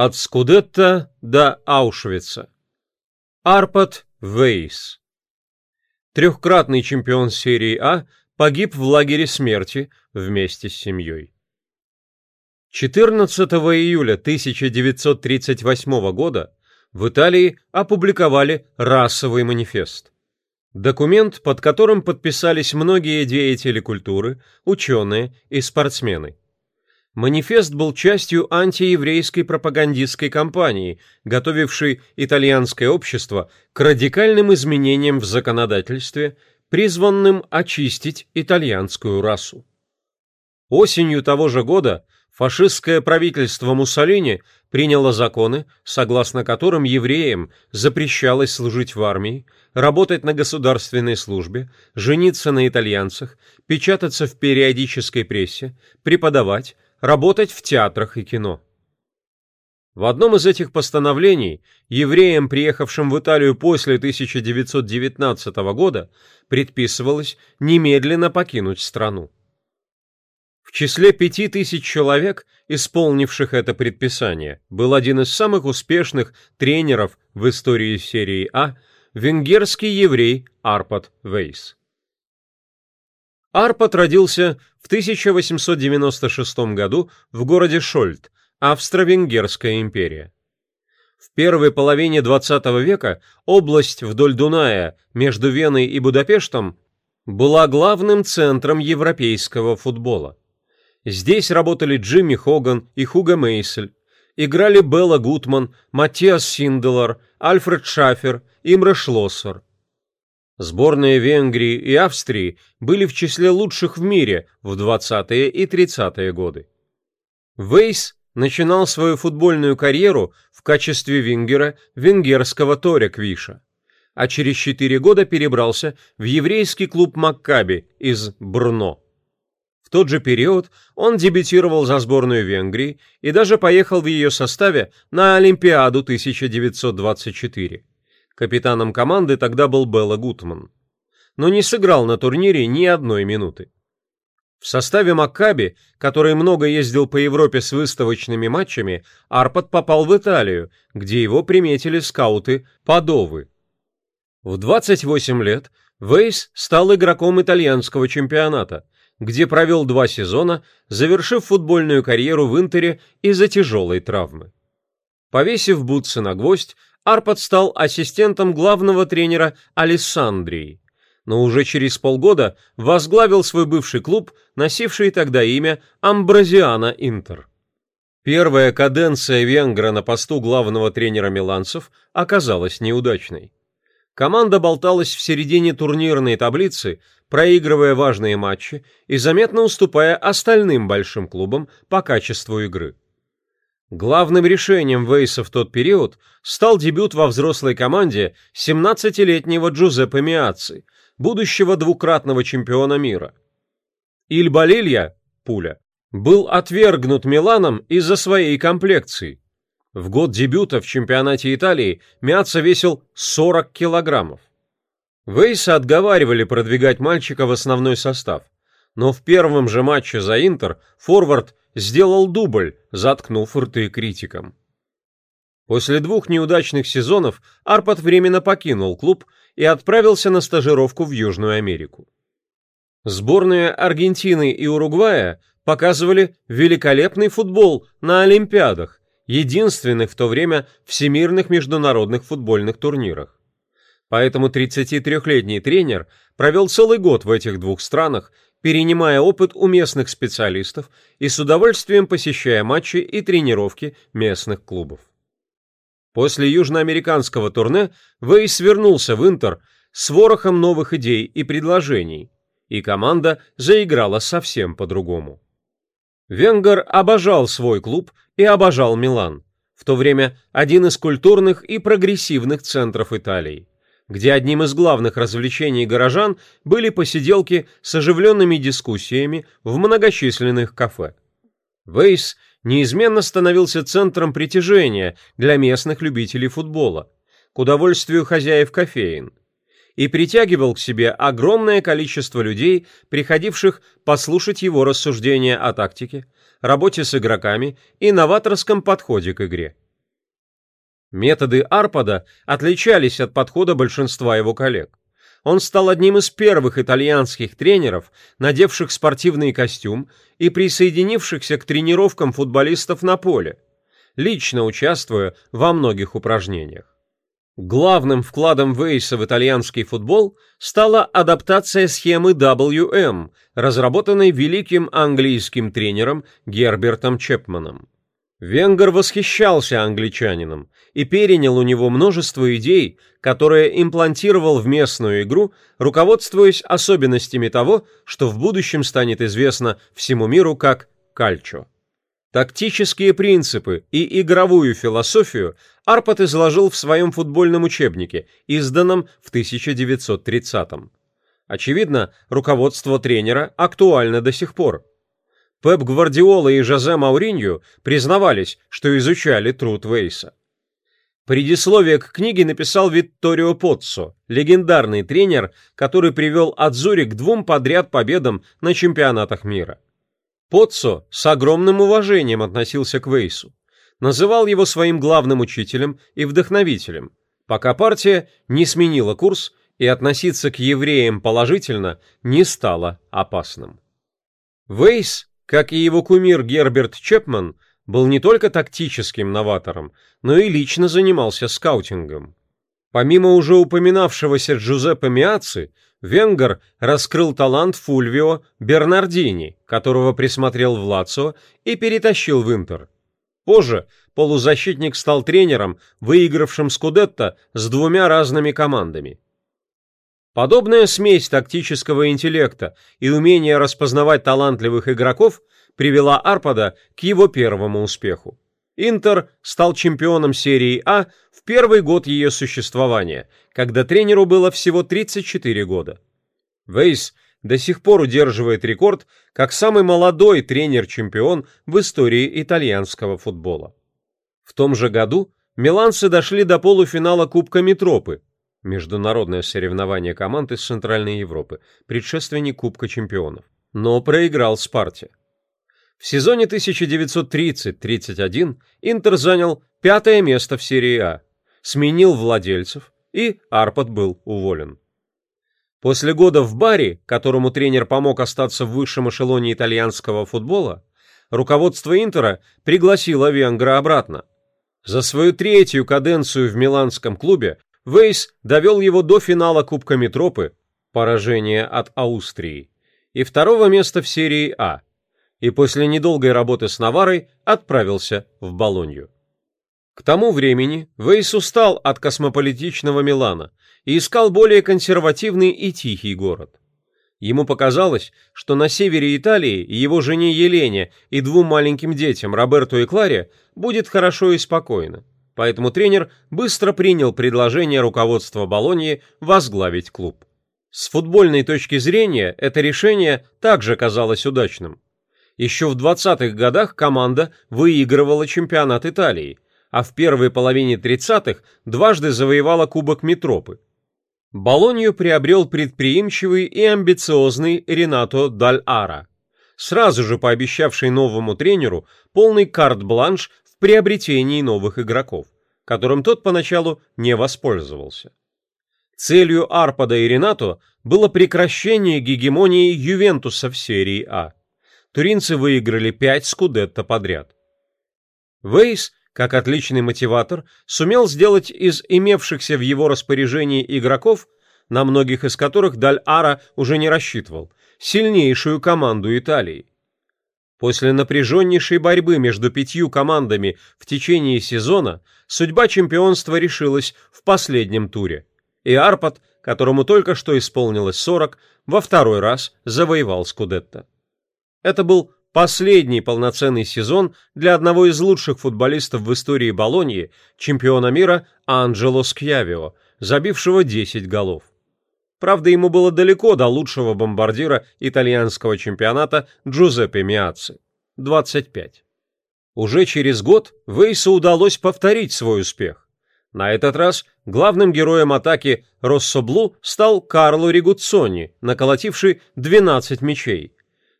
От Скудетта до Аушвица. Арпад Вейс. Трехкратный чемпион серии А погиб в лагере смерти вместе с семьей. 14 июля 1938 года в Италии опубликовали расовый манифест. Документ, под которым подписались многие деятели культуры, ученые и спортсмены. Манифест был частью антиеврейской пропагандистской кампании, готовившей итальянское общество к радикальным изменениям в законодательстве, призванным очистить итальянскую расу. Осенью того же года фашистское правительство Муссолини приняло законы, согласно которым евреям запрещалось служить в армии, работать на государственной службе, жениться на итальянцах, печататься в периодической прессе, преподавать, работать в театрах и кино. В одном из этих постановлений евреям, приехавшим в Италию после 1919 года, предписывалось немедленно покинуть страну. В числе пяти тысяч человек, исполнивших это предписание, был один из самых успешных тренеров в истории серии А, венгерский еврей Арпад Вейс. Арпад родился в 1896 году в городе Шольт, Австро-Венгерская империя. В первой половине XX века область вдоль Дуная между Веной и Будапештом была главным центром европейского футбола. Здесь работали Джимми Хоган и Хуга Мейсель, играли Белла Гутман, Матиас Синделар, Альфред Шафер, Имре Шлоссер. Сборные Венгрии и Австрии были в числе лучших в мире в 20-е и 30-е годы. Вейс начинал свою футбольную карьеру в качестве вингера венгерского Торя Квиша, а через 4 года перебрался в еврейский клуб Маккаби из Брно. В тот же период он дебютировал за сборную Венгрии и даже поехал в ее составе на Олимпиаду 1924. Капитаном команды тогда был Белла Гутман. Но не сыграл на турнире ни одной минуты. В составе Маккаби, который много ездил по Европе с выставочными матчами, Арпад попал в Италию, где его приметили скауты Падовы. В 28 лет Вейс стал игроком итальянского чемпионата, где провел два сезона, завершив футбольную карьеру в Интере из-за тяжелой травмы. Повесив бутсы на гвоздь, Арпад стал ассистентом главного тренера Алессандрии, но уже через полгода возглавил свой бывший клуб, носивший тогда имя Амбразиана Интер. Первая каденция Венгра на посту главного тренера миланцев оказалась неудачной. Команда болталась в середине турнирной таблицы, проигрывая важные матчи и заметно уступая остальным большим клубам по качеству игры. Главным решением Вейса в тот период стал дебют во взрослой команде 17-летнего Джузеппе Миаци, будущего двукратного чемпиона мира. Ильба Лилья, пуля, был отвергнут Миланом из-за своей комплекции. В год дебюта в чемпионате Италии Миаца весил 40 килограммов. Вейса отговаривали продвигать мальчика в основной состав, но в первом же матче за Интер форвард сделал дубль, заткнув рты критикам. После двух неудачных сезонов Арпад временно покинул клуб и отправился на стажировку в Южную Америку. Сборные Аргентины и Уругвая показывали великолепный футбол на Олимпиадах, единственных в то время всемирных международных футбольных турнирах. Поэтому 33-летний тренер провел целый год в этих двух странах перенимая опыт у местных специалистов и с удовольствием посещая матчи и тренировки местных клубов. После южноамериканского турне Вейс вернулся в Интер с ворохом новых идей и предложений, и команда заиграла совсем по-другому. Венгер обожал свой клуб и обожал Милан, в то время один из культурных и прогрессивных центров Италии где одним из главных развлечений горожан были посиделки с оживленными дискуссиями в многочисленных кафе. Вейс неизменно становился центром притяжения для местных любителей футбола, к удовольствию хозяев кофеин, и притягивал к себе огромное количество людей, приходивших послушать его рассуждения о тактике, работе с игроками и новаторском подходе к игре. Методы Арпада отличались от подхода большинства его коллег. Он стал одним из первых итальянских тренеров, надевших спортивный костюм и присоединившихся к тренировкам футболистов на поле, лично участвуя во многих упражнениях. Главным вкладом Вейса в итальянский футбол стала адаптация схемы WM, разработанной великим английским тренером Гербертом Чепманом. Венгер восхищался англичанином и перенял у него множество идей, которые имплантировал в местную игру, руководствуясь особенностями того, что в будущем станет известно всему миру как кальчо. Тактические принципы и игровую философию Арпат изложил в своем футбольном учебнике, изданном в 1930-м. Очевидно, руководство тренера актуально до сих пор. Пеп Гвардиола и Жозе Мауринью признавались, что изучали труд Вейса. Предисловие к книге написал Витторио Поццо, легендарный тренер, который привел Адзури к двум подряд победам на чемпионатах мира. Поццо с огромным уважением относился к Вейсу, называл его своим главным учителем и вдохновителем, пока партия не сменила курс и относиться к евреям положительно не стало опасным. Вейс, как и его кумир Герберт Чепман, был не только тактическим новатором, но и лично занимался скаутингом. Помимо уже упоминавшегося Джузеппе Миаци, Венгер раскрыл талант Фульвио Бернардини, которого присмотрел в Лацио и перетащил в Интер. Позже полузащитник стал тренером, выигравшим Скудетто с двумя разными командами. Подобная смесь тактического интеллекта и умения распознавать талантливых игроков привела Арпада к его первому успеху. Интер стал чемпионом серии А в первый год ее существования, когда тренеру было всего 34 года. Вейс до сих пор удерживает рекорд как самый молодой тренер-чемпион в истории итальянского футбола. В том же году миланцы дошли до полуфинала Кубка Метропы, международное соревнование команд из Центральной Европы, предшественник Кубка чемпионов, но проиграл Спарте. В сезоне 1930-31 Интер занял пятое место в серии А, сменил владельцев, и Арпад был уволен. После года в баре, которому тренер помог остаться в высшем эшелоне итальянского футбола, руководство Интера пригласило Венгра обратно. За свою третью каденцию в миланском клубе Вейс довел его до финала Кубка Метропы, поражение от Австрии, и второго места в серии А – и после недолгой работы с Наварой отправился в Болонью. К тому времени Вейс устал от космополитичного Милана и искал более консервативный и тихий город. Ему показалось, что на севере Италии его жене Елене и двум маленьким детям, Роберту и Кларе, будет хорошо и спокойно. Поэтому тренер быстро принял предложение руководства Болоньи возглавить клуб. С футбольной точки зрения это решение также казалось удачным. Еще в 20-х годах команда выигрывала чемпионат Италии, а в первой половине 30-х дважды завоевала Кубок Метропы. Болонью приобрел предприимчивый и амбициозный Ренато Даль Ара, сразу же пообещавший новому тренеру полный карт-бланш в приобретении новых игроков, которым тот поначалу не воспользовался. Целью Арпада и Ренато было прекращение гегемонии Ювентуса в серии А туринцы выиграли пять скудетто подряд. Вейс, как отличный мотиватор, сумел сделать из имевшихся в его распоряжении игроков, на многих из которых Даль Ара уже не рассчитывал, сильнейшую команду Италии. После напряженнейшей борьбы между пятью командами в течение сезона судьба чемпионства решилась в последнем туре, и Арпад, которому только что исполнилось 40, во второй раз завоевал Скудетто. Это был последний полноценный сезон для одного из лучших футболистов в истории Болоньи, чемпиона мира Анджело Скьявио, забившего 10 голов. Правда, ему было далеко до лучшего бомбардира итальянского чемпионата Джузеппе Миаци – 25. Уже через год Вейсу удалось повторить свой успех. На этот раз главным героем атаки Россоблу стал Карло Ригуцони, наколотивший 12 мячей –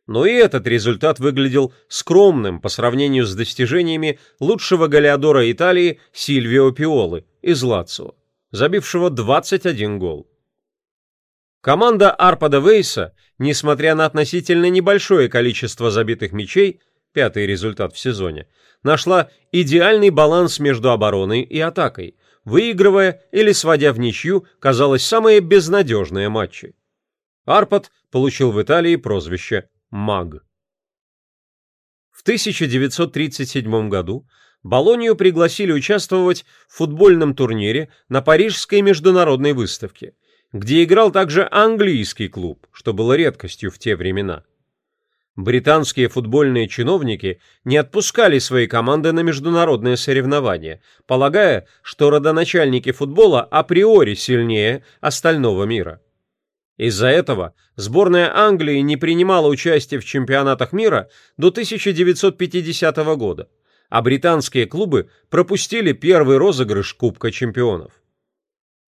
Но и этот результат выглядел скромным по сравнению с достижениями лучшего голеадора Италии Сильвио Пиолы из Лацио, забившего 21 гол. Команда Арпада Вейса, несмотря на относительно небольшое количество забитых мячей, пятый результат в сезоне, нашла идеальный баланс между обороной и атакой, выигрывая или сводя в ничью, казалось, самые безнадежные матчи. Арпад получил в Италии прозвище «Маг». В 1937 году Болонию пригласили участвовать в футбольном турнире на Парижской международной выставке, где играл также английский клуб, что было редкостью в те времена. Британские футбольные чиновники не отпускали свои команды на международные соревнования, полагая, что родоначальники футбола априори сильнее остального мира. Из-за этого сборная Англии не принимала участие в чемпионатах мира до 1950 года, а британские клубы пропустили первый розыгрыш Кубка чемпионов.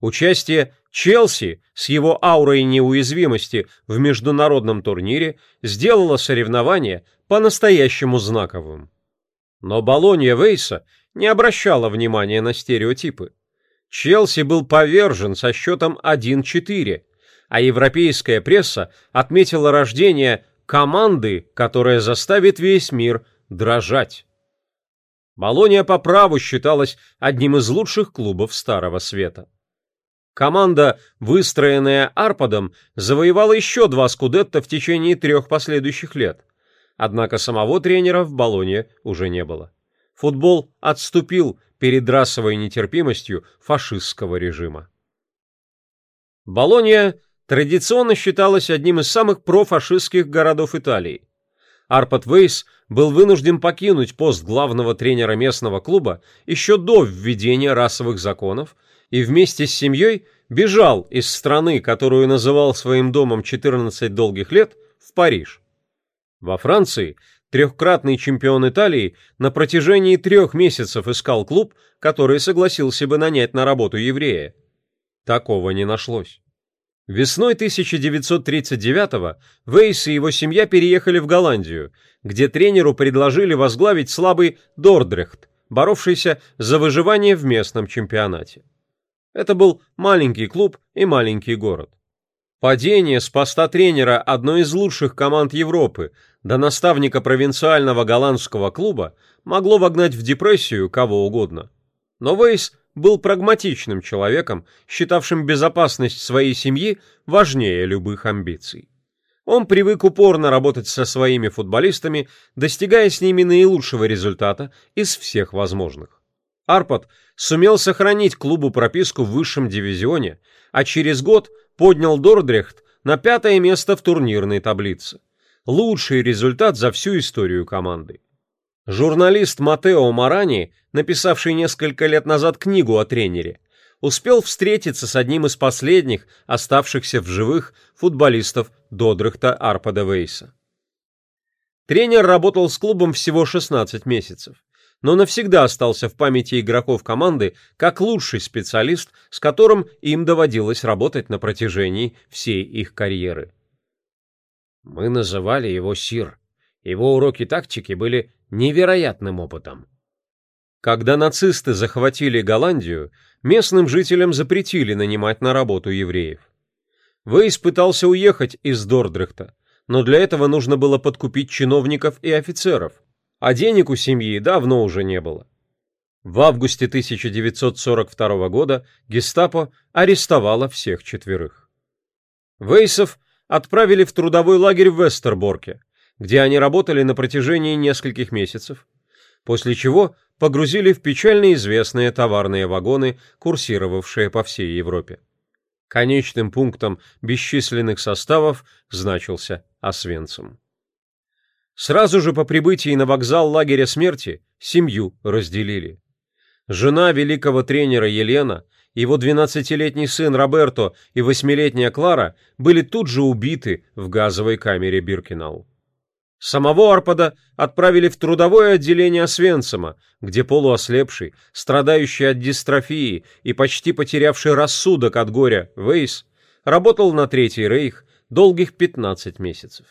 Участие Челси с его аурой неуязвимости в международном турнире сделало соревнование по-настоящему знаковым. Но Болонья Вейса не обращала внимания на стереотипы. Челси был повержен со счетом 1-4, а европейская пресса отметила рождение команды, которая заставит весь мир дрожать. Болония по праву считалась одним из лучших клубов Старого Света. Команда, выстроенная Арпадом, завоевала еще два скудетта в течение трех последующих лет. Однако самого тренера в Болоне уже не было. Футбол отступил перед расовой нетерпимостью фашистского режима. Болония традиционно считалась одним из самых профашистских городов Италии. Арпад Вейс был вынужден покинуть пост главного тренера местного клуба еще до введения расовых законов и вместе с семьей бежал из страны, которую называл своим домом 14 долгих лет, в Париж. Во Франции трехкратный чемпион Италии на протяжении трех месяцев искал клуб, который согласился бы нанять на работу еврея. Такого не нашлось. Весной 1939-го Вейс и его семья переехали в Голландию, где тренеру предложили возглавить слабый Дордрехт, боровшийся за выживание в местном чемпионате. Это был маленький клуб и маленький город. Падение с поста тренера одной из лучших команд Европы до наставника провинциального голландского клуба могло вогнать в депрессию кого угодно. Но Вейс был прагматичным человеком, считавшим безопасность своей семьи важнее любых амбиций. Он привык упорно работать со своими футболистами, достигая с ними наилучшего результата из всех возможных. Арпад сумел сохранить клубу прописку в высшем дивизионе, а через год поднял Дордрехт на пятое место в турнирной таблице. Лучший результат за всю историю команды. Журналист Матео Марани, написавший несколько лет назад книгу о тренере, успел встретиться с одним из последних оставшихся в живых футболистов Додрехта Арпада Вейса. Тренер работал с клубом всего 16 месяцев но навсегда остался в памяти игроков команды как лучший специалист, с которым им доводилось работать на протяжении всей их карьеры. Мы называли его Сир. Его уроки тактики были невероятным опытом. Когда нацисты захватили Голландию, местным жителям запретили нанимать на работу евреев. Вейс пытался уехать из Дордрехта, но для этого нужно было подкупить чиновников и офицеров, а денег у семьи давно уже не было. В августе 1942 года гестапо арестовало всех четверых. Вейсов отправили в трудовой лагерь в Вестерборке, где они работали на протяжении нескольких месяцев, после чего погрузили в печально известные товарные вагоны, курсировавшие по всей Европе. Конечным пунктом бесчисленных составов значился Освенцим. Сразу же по прибытии на вокзал лагеря смерти семью разделили. Жена великого тренера Елена, его 12-летний сын Роберто и 8-летняя Клара были тут же убиты в газовой камере Биркенау. Самого Арпада отправили в трудовое отделение Освенцима, где полуослепший, страдающий от дистрофии и почти потерявший рассудок от горя Вейс работал на Третий Рейх долгих 15 месяцев.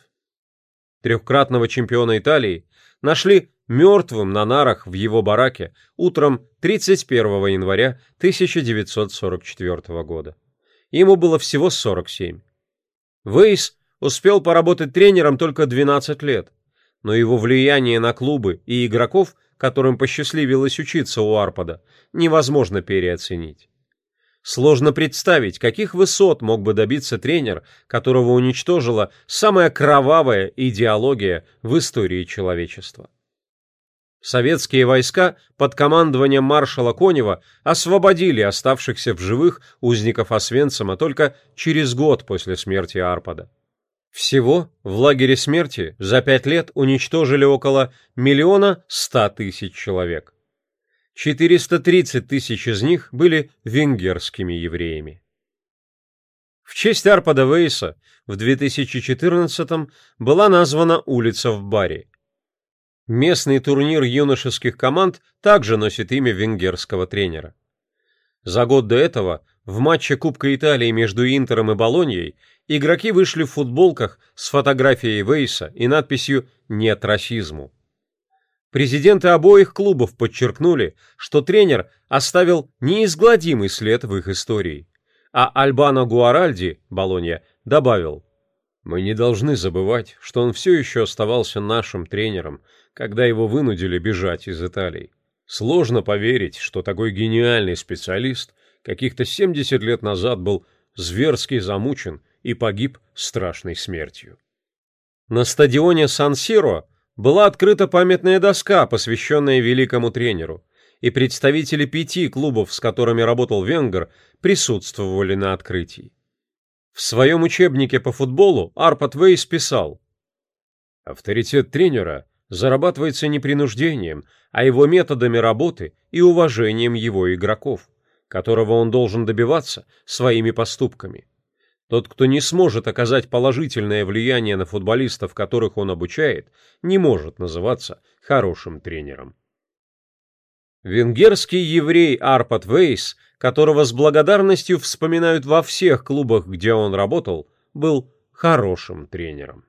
трехкратного чемпиона Италии, нашли мертвым на нарах в его бараке утром 31 января 1944 года. Ему было всего 47. Вейс успел поработать тренером только 12 лет, но его влияние на клубы и игроков, которым посчастливилось учиться у Арпада, невозможно переоценить. Сложно представить, каких высот мог бы добиться тренер, которого уничтожила самая кровавая идеология в истории человечества. Советские войска под командованием маршала Конева освободили оставшихся в живых узников Освенцима только через год после смерти Арпада. Всего в лагере смерти за пять лет уничтожили около миллиона ста тысяч человек. 430 тысяч из них были венгерскими евреями. В честь Арпада Вейса в 2014 была названа улица в Баре. Местный турнир юношеских команд также носит имя венгерского тренера. За год до этого в матче Кубка Италии между Интером и Болоньей игроки вышли в футболках с фотографией Вейса и надписью «Нет расизму». Президенты обоих клубов подчеркнули, что тренер оставил неизгладимый след в их истории. А Альбано Гуаральди, Болонья, добавил, «Мы не должны забывать, что он все еще оставался нашим тренером, когда его вынудили бежать из Италии. Сложно поверить, что такой гениальный специалист каких-то 70 лет назад был зверски замучен и погиб страшной смертью». На стадионе Сан-Сиро была открыта памятная доска, посвященная великому тренеру, и представители пяти клубов, с которыми работал Венгер, присутствовали на открытии. В своем учебнике по футболу Арпад Вейс писал «Авторитет тренера зарабатывается не принуждением, а его методами работы и уважением его игроков, которого он должен добиваться своими поступками. Тот, кто не сможет оказать положительное влияние на футболистов, которых он обучает, не может называться хорошим тренером. Венгерский еврей Арпад Вейс, которого с благодарностью вспоминают во всех клубах, где он работал, был хорошим тренером.